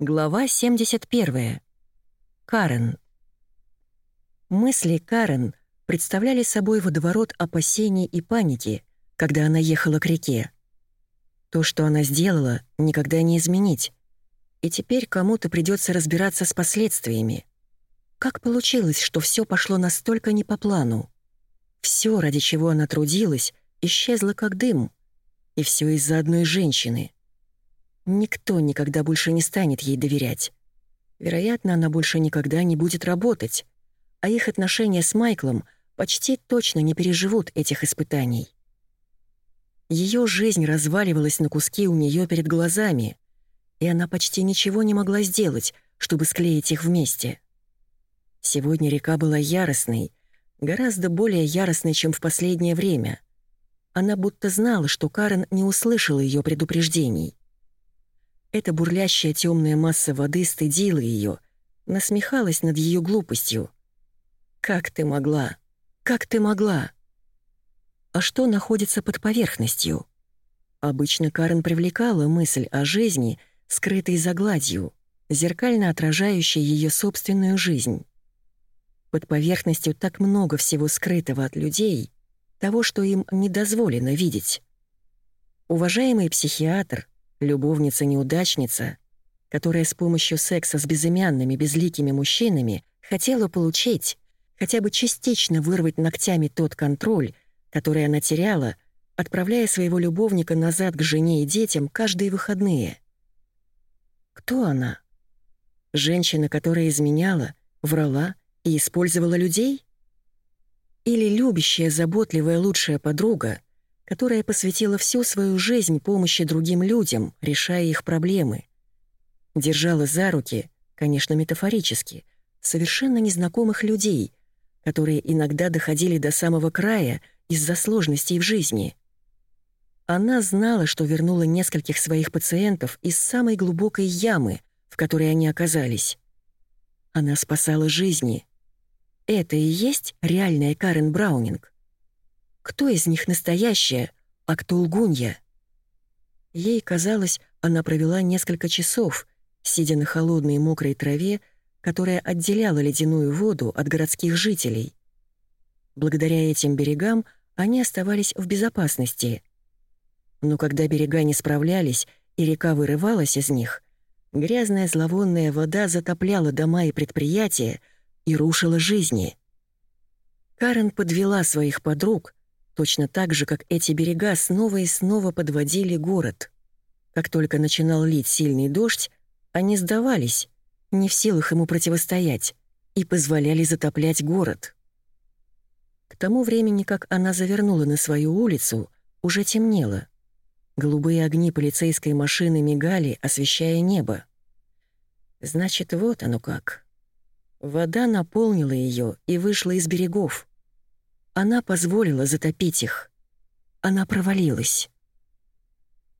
Глава 71. Карен. Мысли Карен представляли собой водоворот опасений и паники, когда она ехала к реке. То, что она сделала, никогда не изменить. И теперь кому-то придется разбираться с последствиями. Как получилось, что все пошло настолько не по плану? Все, ради чего она трудилась, исчезло как дым. И все из-за одной женщины. Никто никогда больше не станет ей доверять. Вероятно, она больше никогда не будет работать, а их отношения с Майклом почти точно не переживут этих испытаний. Ее жизнь разваливалась на куски у нее перед глазами, и она почти ничего не могла сделать, чтобы склеить их вместе. Сегодня река была яростной, гораздо более яростной, чем в последнее время. Она будто знала, что Карен не услышала ее предупреждений. Эта бурлящая темная масса воды стыдила ее, насмехалась над ее глупостью. «Как ты могла? Как ты могла?» А что находится под поверхностью? Обычно Карен привлекала мысль о жизни, скрытой за гладью, зеркально отражающей ее собственную жизнь. Под поверхностью так много всего скрытого от людей, того, что им не дозволено видеть. Уважаемый психиатр — Любовница-неудачница, которая с помощью секса с безымянными, безликими мужчинами хотела получить, хотя бы частично вырвать ногтями тот контроль, который она теряла, отправляя своего любовника назад к жене и детям каждые выходные. Кто она? Женщина, которая изменяла, врала и использовала людей? Или любящая, заботливая лучшая подруга, которая посвятила всю свою жизнь помощи другим людям, решая их проблемы. Держала за руки, конечно, метафорически, совершенно незнакомых людей, которые иногда доходили до самого края из-за сложностей в жизни. Она знала, что вернула нескольких своих пациентов из самой глубокой ямы, в которой они оказались. Она спасала жизни. Это и есть реальная Карен Браунинг. Кто из них настоящая, а кто лгунья? Ей казалось, она провела несколько часов, сидя на холодной мокрой траве, которая отделяла ледяную воду от городских жителей. Благодаря этим берегам они оставались в безопасности. Но когда берега не справлялись и река вырывалась из них, грязная зловонная вода затопляла дома и предприятия и рушила жизни. Карен подвела своих подруг, точно так же, как эти берега снова и снова подводили город. Как только начинал лить сильный дождь, они сдавались, не в силах ему противостоять, и позволяли затоплять город. К тому времени, как она завернула на свою улицу, уже темнело. Голубые огни полицейской машины мигали, освещая небо. Значит, вот оно как. Вода наполнила ее и вышла из берегов. Она позволила затопить их. Она провалилась.